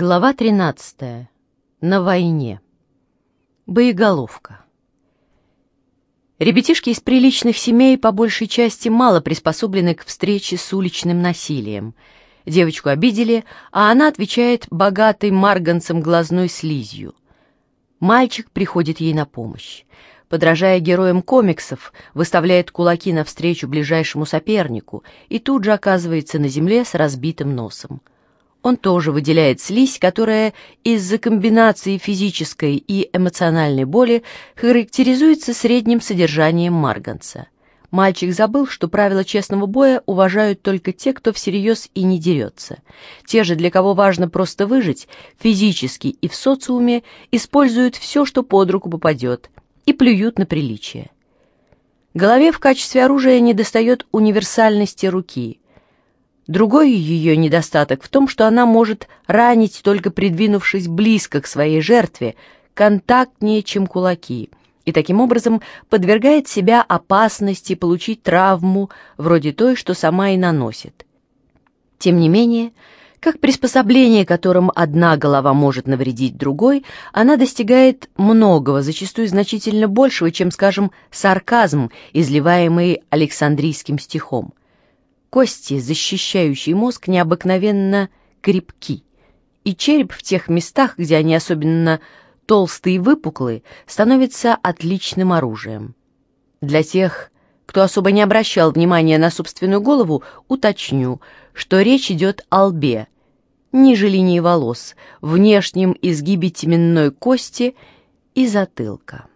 Глава 13. На войне. Боеголовка. Ребятишки из приличных семей по большей части мало приспособлены к встрече с уличным насилием. Девочку обидели, а она отвечает богатой марганцем глазной слизью. Мальчик приходит ей на помощь. Подражая героям комиксов, выставляет кулаки навстречу ближайшему сопернику и тут же оказывается на земле с разбитым носом. Он тоже выделяет слизь, которая из-за комбинации физической и эмоциональной боли характеризуется средним содержанием марганца. Мальчик забыл, что правила честного боя уважают только те, кто всерьез и не дерется. Те же, для кого важно просто выжить, физически и в социуме, используют все, что под руку попадет, и плюют на приличие. Голове в качестве оружия недостает универсальности руки – Другой ее недостаток в том, что она может ранить, только придвинувшись близко к своей жертве, контактнее, чем кулаки, и таким образом подвергает себя опасности получить травму, вроде той, что сама и наносит. Тем не менее, как приспособление, которым одна голова может навредить другой, она достигает многого, зачастую значительно большего, чем, скажем, сарказм, изливаемый Александрийским стихом. Кости, защищающие мозг, необыкновенно крепки, и череп в тех местах, где они особенно толстые и выпуклые, становится отличным оружием. Для тех, кто особо не обращал внимания на собственную голову, уточню, что речь идет о лбе, ниже линии волос, внешнем изгибе теменной кости и затылка.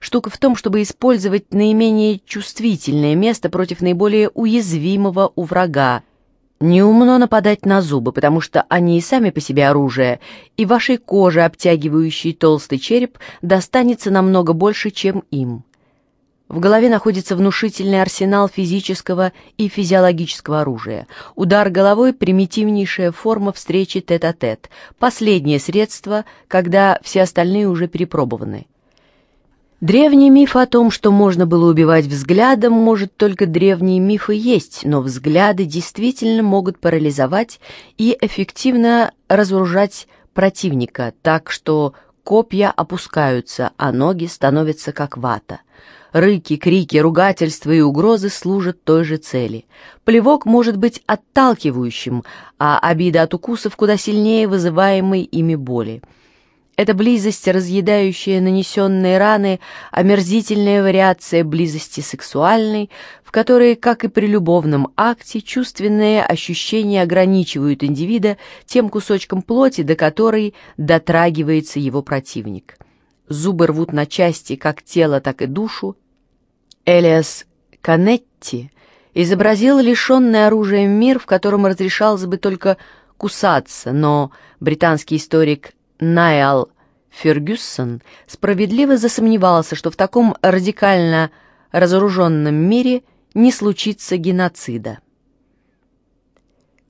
Штука в том, чтобы использовать наименее чувствительное место против наиболее уязвимого у врага. Неумно нападать на зубы, потому что они и сами по себе оружие, и вашей коже, обтягивающей толстый череп, достанется намного больше, чем им. В голове находится внушительный арсенал физического и физиологического оружия. Удар головой – примитивнейшая форма встречи тет-а-тет, -тет, последнее средство, когда все остальные уже перепробованы. Древний миф о том, что можно было убивать взглядом, может только древние мифы есть, но взгляды действительно могут парализовать и эффективно разоружать противника, так что копья опускаются, а ноги становятся как вата. Рыки, крики, ругательства и угрозы служат той же цели. Плевок может быть отталкивающим, а обида от укусов куда сильнее вызываемой ими боли. Эта близость, разъедающая нанесенные раны, омерзительная вариация близости сексуальной, в которой, как и при любовном акте, чувственные ощущения ограничивают индивида тем кусочком плоти, до которой дотрагивается его противник. Зубы рвут на части как тело, так и душу. Элиас Канетти изобразил лишенный оружием мир, в котором разрешалось бы только кусаться, но британский историк Найал Фергюсон справедливо засомневался, что в таком радикально разоруженном мире не случится геноцида.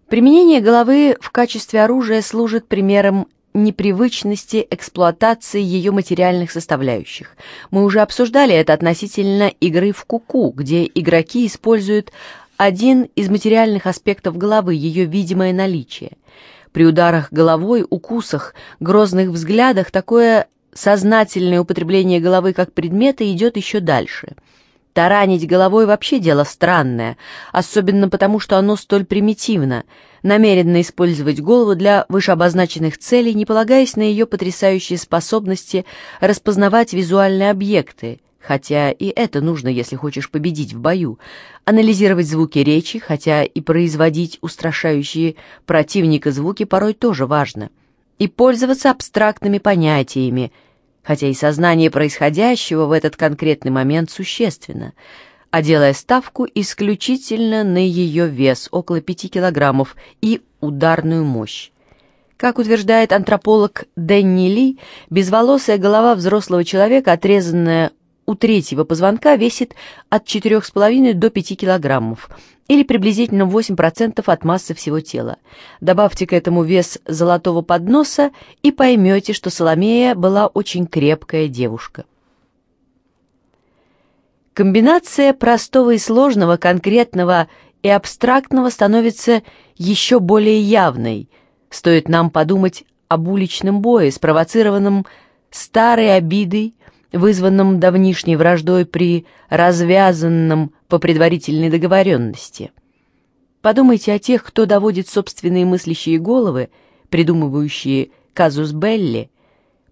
Применение головы в качестве оружия служит примером непривычности эксплуатации ее материальных составляющих. Мы уже обсуждали это относительно игры в куку, -ку, где игроки используют один из материальных аспектов головы, ее видимое наличие – при ударах головой, укусах, грозных взглядах такое сознательное употребление головы как предмета идет еще дальше. Таранить головой вообще дело странное, особенно потому, что оно столь примитивно, намеренно использовать голову для вышеобозначенных целей, не полагаясь на ее потрясающие способности распознавать визуальные объекты, хотя и это нужно, если хочешь победить в бою, анализировать звуки речи, хотя и производить устрашающие противника звуки порой тоже важно, и пользоваться абстрактными понятиями, хотя и сознание происходящего в этот конкретный момент существенно, а делая ставку исключительно на ее вес, около 5 килограммов, и ударную мощь. Как утверждает антрополог Дэнни Ли, безволосая голова взрослого человека, отрезанная у третьего позвонка весит от 4,5 до 5 килограммов, или приблизительно 8% от массы всего тела. Добавьте к этому вес золотого подноса и поймете, что Соломея была очень крепкая девушка. Комбинация простого и сложного, конкретного и абстрактного становится еще более явной, Стоит нам подумать об уличном бое, спровоцированном старой обидой, вызванном давнишней враждой при развязанном по предварительной договоренности. Подумайте о тех, кто доводит собственные мыслящие головы, придумывающие казус Белли,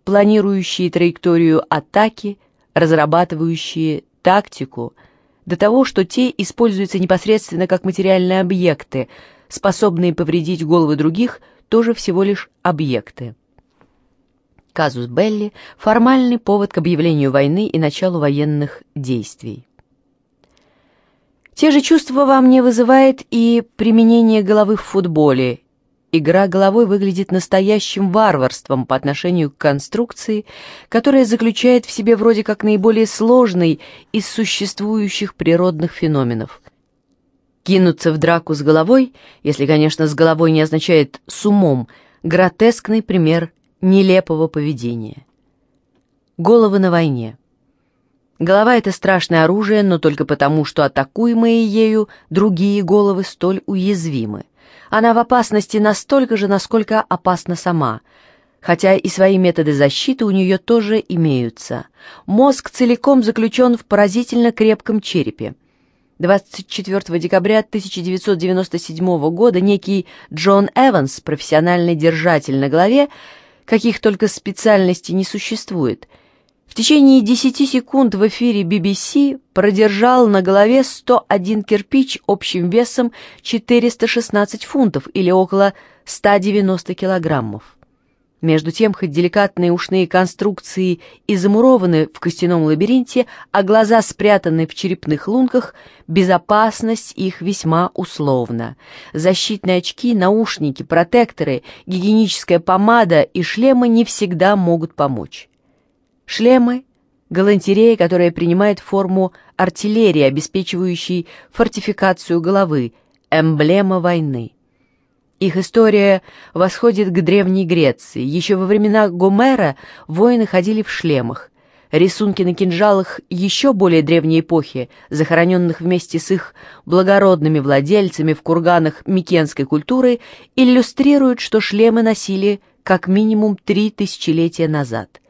планирующие траекторию атаки, разрабатывающие тактику, до того, что те используются непосредственно как материальные объекты, способные повредить головы других, тоже всего лишь объекты. Казус Белли – формальный повод к объявлению войны и началу военных действий. Те же чувства вам не вызывает и применение головы в футболе. Игра головой выглядит настоящим варварством по отношению к конструкции, которая заключает в себе вроде как наиболее сложный из существующих природных феноменов. Кинуться в драку с головой, если, конечно, с головой не означает «с умом», гротескный пример нелепого поведения. Головы на войне. Голова — это страшное оружие, но только потому, что атакуемые ею другие головы столь уязвимы. Она в опасности настолько же, насколько опасна сама, хотя и свои методы защиты у нее тоже имеются. Мозг целиком заключен в поразительно крепком черепе. 24 декабря 1997 года некий Джон Эванс, профессиональный держатель на голове, каких только специальностей не существует — в течение 10 секунд в эфире BBC продержал на голове 101 кирпич общим весом 416 фунтов или около 190 килограммов. Между тем, хоть деликатные ушные конструкции и замурованы в костяном лабиринте, а глаза спрятаны в черепных лунках, безопасность их весьма условна. Защитные очки, наушники, протекторы, гигиеническая помада и шлемы не всегда могут помочь. Шлемы — галантерея, которая принимает форму артиллерии, обеспечивающей фортификацию головы, эмблема войны. Их история восходит к Древней Греции. Еще во времена Гомера воины ходили в шлемах. Рисунки на кинжалах еще более древней эпохи, захороненных вместе с их благородными владельцами в курганах микенской культуры, иллюстрируют, что шлемы носили как минимум три тысячелетия назад.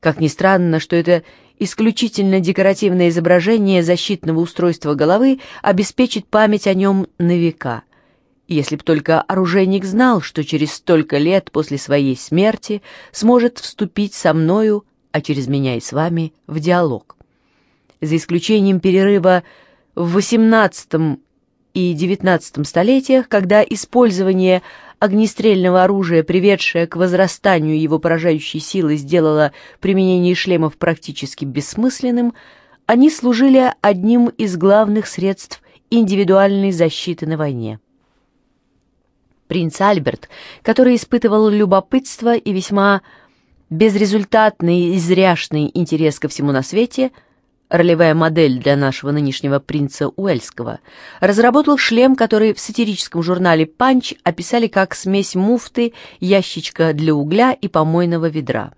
Как ни странно, что это исключительно декоративное изображение защитного устройства головы обеспечит память о нем на века. Если б только оружейник знал, что через столько лет после своей смерти сможет вступить со мною, а через меня и с вами, в диалог. За исключением перерыва в XVIII и XIX столетиях, когда использование огнестрельного оружия, приведшее к возрастанию его поражающей силы, сделало применение шлемов практически бессмысленным, они служили одним из главных средств индивидуальной защиты на войне. Принц Альберт, который испытывал любопытство и весьма безрезультатный и зряшный интерес ко всему на свете – ролевая модель для нашего нынешнего принца Уэльского, разработал шлем, который в сатирическом журнале «Панч» описали как смесь муфты, ящичка для угля и помойного ведра.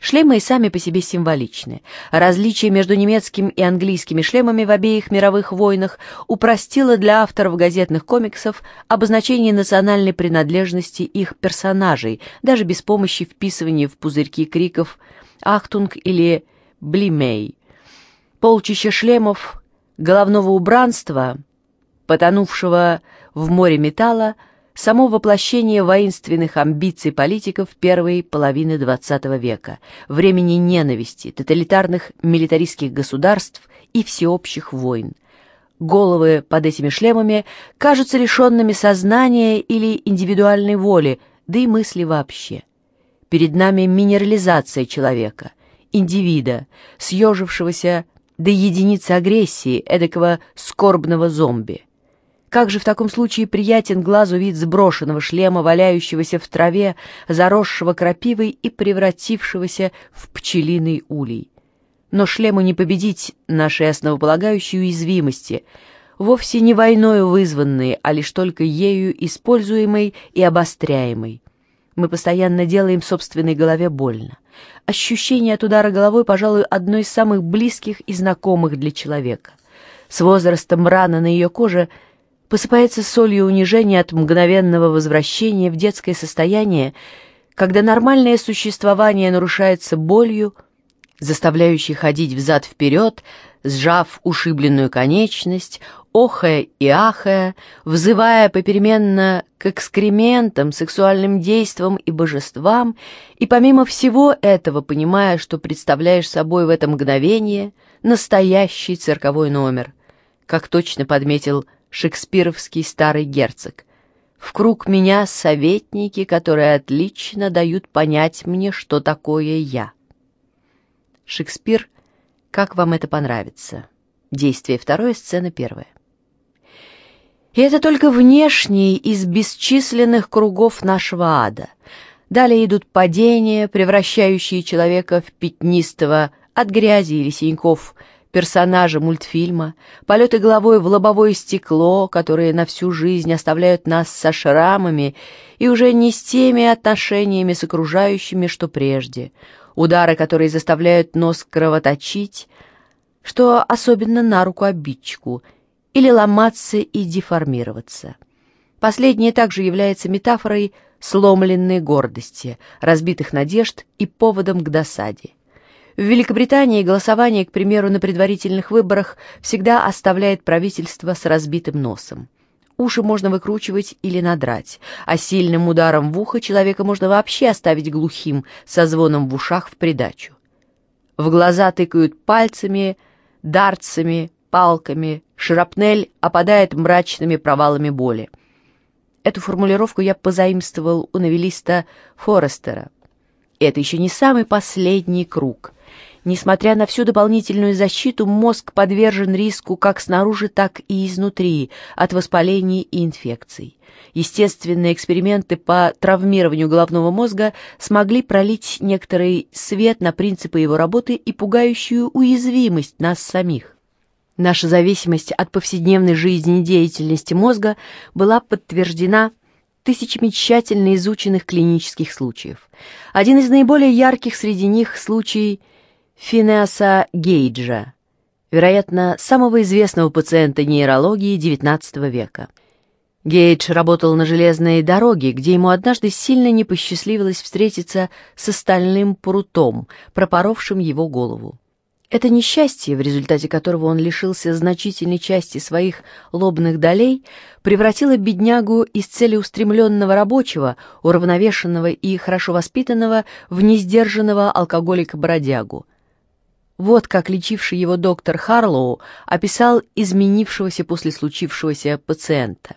Шлемы и сами по себе символичны. Различие между немецким и английскими шлемами в обеих мировых войнах упростило для авторов газетных комиксов обозначение национальной принадлежности их персонажей, даже без помощи вписывания в пузырьки криков «Achtung» или «Blimey» полчища шлемов, головного убранства, потонувшего в море металла, само воплощение воинственных амбиций политиков первой половины XX века, времени ненависти, тоталитарных милитаристских государств и всеобщих войн. Головы под этими шлемами кажутся лишенными сознания или индивидуальной воли, да и мысли вообще. Перед нами минерализация человека, индивида, съежившегося до единицы агрессии, эдакого скорбного зомби. Как же в таком случае приятен глазу вид сброшенного шлема, валяющегося в траве, заросшего крапивой и превратившегося в пчелиный улей. Но шлему не победить нашей основополагающей уязвимости, вовсе не войною вызванные, а лишь только ею используемой и обостряемой. Мы постоянно делаем собственной голове больно. Ощущение от удара головой, пожалуй, одно из самых близких и знакомых для человека. С возрастом рана на ее коже посыпается солью унижения от мгновенного возвращения в детское состояние, когда нормальное существование нарушается болью, заставляющей ходить взад-вперед, сжав ушибленную конечность, охая и ахая, взывая попеременно к экскрементам, сексуальным действам и божествам, и помимо всего этого понимая, что представляешь собой в это мгновение настоящий цирковой номер, как точно подметил шекспировский старый герцог. В круг меня советники, которые отлично дают понять мне, что такое я. Шекспир, как вам это понравится? Действие второе, сцена первая. И это только внешний из бесчисленных кругов нашего ада. Далее идут падения, превращающие человека в пятнистого от грязи или синяков персонажа мультфильма, полеты головой в лобовое стекло, которые на всю жизнь оставляют нас со шрамами и уже не с теми отношениями с окружающими, что прежде, удары, которые заставляют нос кровоточить, что особенно на руку обидчику — или ломаться и деформироваться. Последнее также является метафорой сломленной гордости, разбитых надежд и поводом к досаде. В Великобритании голосование, к примеру, на предварительных выборах всегда оставляет правительство с разбитым носом. Уши можно выкручивать или надрать, а сильным ударом в ухо человека можно вообще оставить глухим, со звоном в ушах в придачу. В глаза тыкают пальцами, дарцами, палками, шрапнель опадает мрачными провалами боли. Эту формулировку я позаимствовал у новелиста Форестера. Это еще не самый последний круг. Несмотря на всю дополнительную защиту, мозг подвержен риску как снаружи, так и изнутри от воспалений и инфекций. Естественные эксперименты по травмированию головного мозга смогли пролить некоторый свет на принципы его работы и пугающую уязвимость нас самих. Наша зависимость от повседневной жизни и деятельности мозга была подтверждена тысячами тщательно изученных клинических случаев. Один из наиболее ярких среди них – случай Финеаса Гейджа, вероятно, самого известного пациента нейрологии XIX века. Гейдж работал на железной дороге, где ему однажды сильно не посчастливилось встретиться с остальным прутом, пропоровшим его голову. Это несчастье, в результате которого он лишился значительной части своих лобных долей, превратило беднягу из целеустремленного рабочего, уравновешенного и хорошо воспитанного в несдержанного алкоголика-бродягу. Вот как лечивший его доктор Харлоу описал изменившегося после случившегося пациента.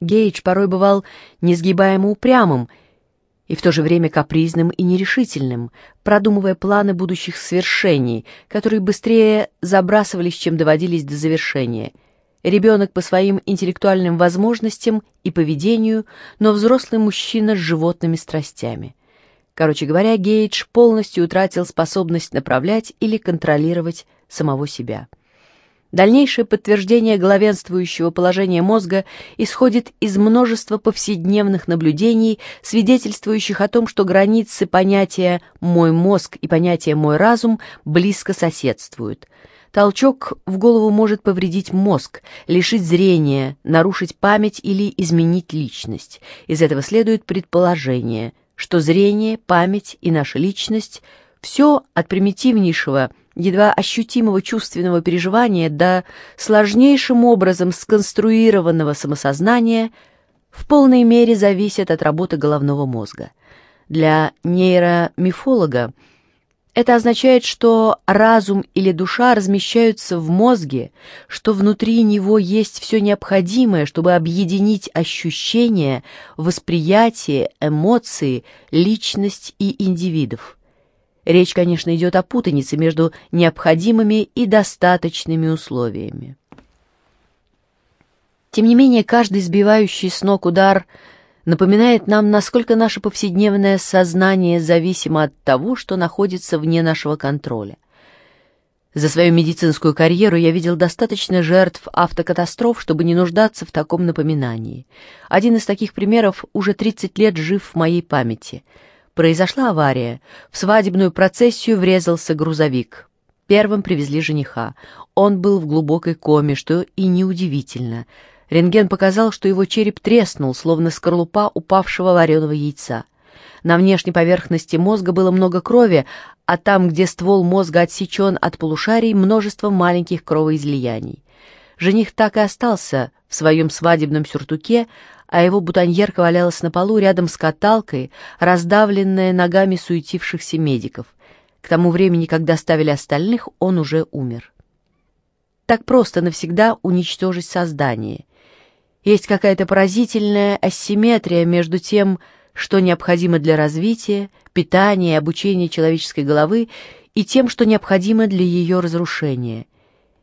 Гейдж порой бывал несгибаемо упрямым и в то же время капризным и нерешительным, продумывая планы будущих свершений, которые быстрее забрасывались, чем доводились до завершения. Ребенок по своим интеллектуальным возможностям и поведению, но взрослый мужчина с животными страстями. Короче говоря, Гейдж полностью утратил способность направлять или контролировать самого себя. Дальнейшее подтверждение главенствующего положения мозга исходит из множества повседневных наблюдений, свидетельствующих о том, что границы понятия «мой мозг» и понятия «мой разум» близко соседствуют. Толчок в голову может повредить мозг, лишить зрения, нарушить память или изменить личность. Из этого следует предположение, что зрение, память и наша личность – все от примитивнейшего – едва ощутимого чувственного переживания до сложнейшим образом сконструированного самосознания в полной мере зависит от работы головного мозга. Для нейромифолога это означает, что разум или душа размещаются в мозге, что внутри него есть все необходимое, чтобы объединить ощущения, восприятие, эмоции, личность и индивидов. Речь, конечно, идет о путанице между необходимыми и достаточными условиями. Тем не менее, каждый сбивающий с ног удар напоминает нам, насколько наше повседневное сознание зависимо от того, что находится вне нашего контроля. За свою медицинскую карьеру я видел достаточно жертв автокатастроф, чтобы не нуждаться в таком напоминании. Один из таких примеров уже 30 лет жив в моей памяти — Произошла авария. В свадебную процессию врезался грузовик. Первым привезли жениха. Он был в глубокой коме, что и неудивительно. Рентген показал, что его череп треснул, словно скорлупа упавшего вареного яйца. На внешней поверхности мозга было много крови, а там, где ствол мозга отсечен от полушарий, множество маленьких кровоизлияний. Жених так и остался в своем свадебном сюртуке, а его бутоньерка валялась на полу рядом с каталкой, раздавленная ногами суетившихся медиков. К тому времени, когда ставили остальных, он уже умер. Так просто навсегда уничтожить создание. Есть какая-то поразительная асимметрия между тем, что необходимо для развития, питания и обучения человеческой головы, и тем, что необходимо для ее разрушения.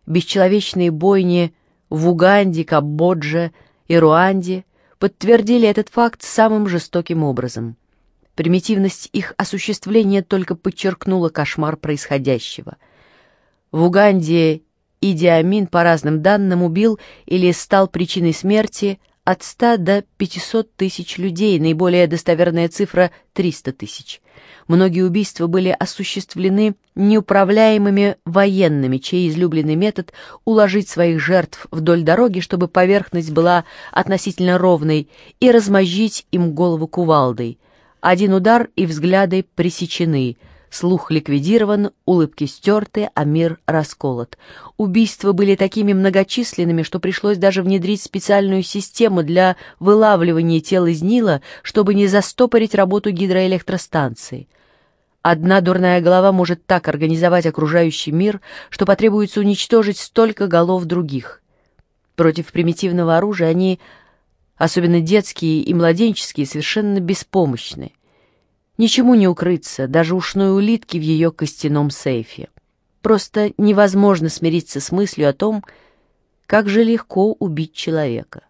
Бесчеловечные бойни в Уганде, Камбодже и Руанде подтвердили этот факт самым жестоким образом. Примитивность их осуществления только подчеркнула кошмар происходящего. В Уганде Иди Амин, по разным данным, убил или стал причиной смерти от 100 до 500 тысяч людей, наиболее достоверная цифра — 300 тысяч. Многие убийства были осуществлены неуправляемыми военными, чей излюбленный метод — уложить своих жертв вдоль дороги, чтобы поверхность была относительно ровной, и размозжить им голову кувалдой. Один удар и взгляды пресечены — Слух ликвидирован, улыбки стерты, а мир расколот. Убийства были такими многочисленными, что пришлось даже внедрить специальную систему для вылавливания тел из Нила, чтобы не застопорить работу гидроэлектростанции. Одна дурная голова может так организовать окружающий мир, что потребуется уничтожить столько голов других. Против примитивного оружия они, особенно детские и младенческие, совершенно беспомощны. Ничему не укрыться, даже ушной улитки в ее костяном сейфе. Просто невозможно смириться с мыслью о том, как же легко убить человека.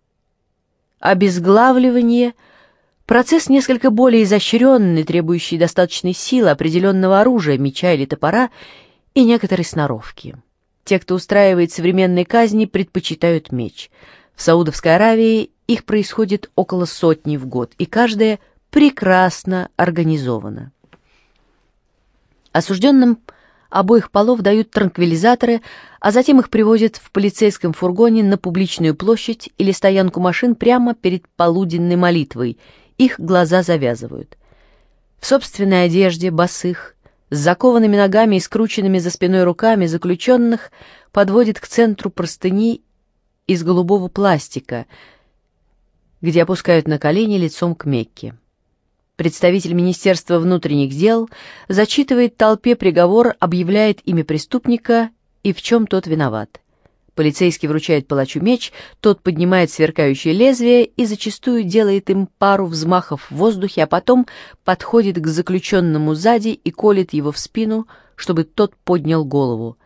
Обезглавливание — процесс несколько более изощренный, требующий достаточной силы, определенного оружия, меча или топора и некоторой сноровки. Те, кто устраивает современные казни, предпочитают меч. В Саудовской Аравии их происходит около сотни в год, и каждая — прекрасно организовано. Осужденным обоих полов дают транквилизаторы, а затем их привозят в полицейском фургоне на публичную площадь или стоянку машин прямо перед полуденной молитвой. Их глаза завязывают. В собственной одежде, босых, с закованными ногами и скрученными за спиной руками заключенных подводят к центру простыни из голубого пластика, где опускают на колени лицом к Мекке. Представитель Министерства внутренних дел зачитывает толпе приговор, объявляет имя преступника и в чем тот виноват. Полицейский вручает палачу меч, тот поднимает сверкающее лезвие и зачастую делает им пару взмахов в воздухе, а потом подходит к заключенному сзади и колет его в спину, чтобы тот поднял голову.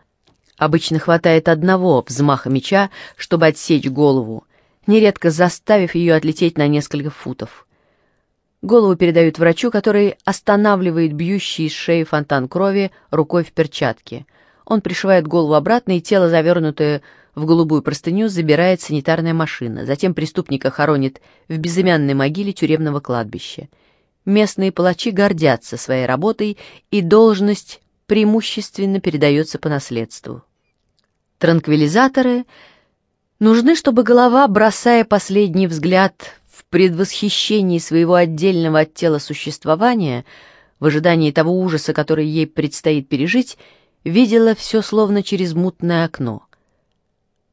Обычно хватает одного взмаха меча, чтобы отсечь голову, нередко заставив ее отлететь на несколько футов. Голову передают врачу, который останавливает бьющий из шеи фонтан крови рукой в перчатке. Он пришивает голову обратно, и тело, завернутое в голубую простыню, забирает санитарная машина. Затем преступника хоронит в безымянной могиле тюремного кладбища. Местные палачи гордятся своей работой, и должность преимущественно передается по наследству. Транквилизаторы нужны, чтобы голова, бросая последний взгляд предвосхищении своего отдельного от тела существования, в ожидании того ужаса, который ей предстоит пережить, видела все словно через мутное окно.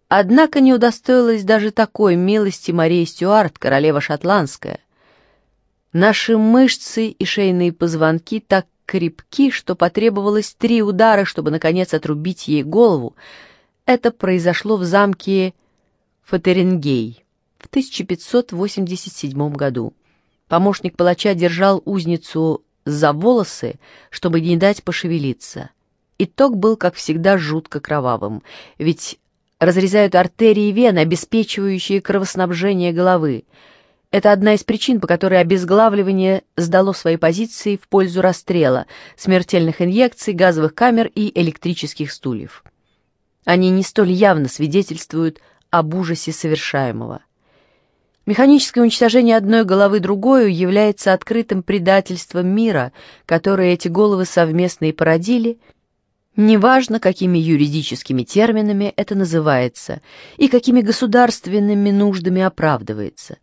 Однако не удостоилась даже такой милости Мария Стюарт, королева шотландская. Наши мышцы и шейные позвонки так крепки, что потребовалось три удара, чтобы, наконец, отрубить ей голову. Это произошло в замке Фатерингей в 1587 году. Помощник палача держал узницу за волосы, чтобы не дать пошевелиться. Итог был, как всегда, жутко кровавым, ведь разрезают артерии и вены, обеспечивающие кровоснабжение головы. Это одна из причин, по которой обезглавливание сдало свои позиции в пользу расстрела, смертельных инъекций, газовых камер и электрических стульев. Они не столь явно свидетельствуют об ужасе совершаемого. Механическое уничтожение одной головы другой является открытым предательством мира, которое эти головы совместно и породили, Неважно, какими юридическими терминами это называется и какими государственными нуждами оправдывается.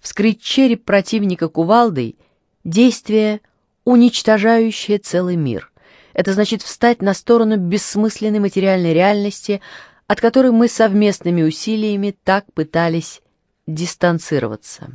Вскрыть череп противника кувалдой – действие, уничтожающее целый мир. Это значит встать на сторону бессмысленной материальной реальности, от которой мы совместными усилиями так пытались дистанцироваться.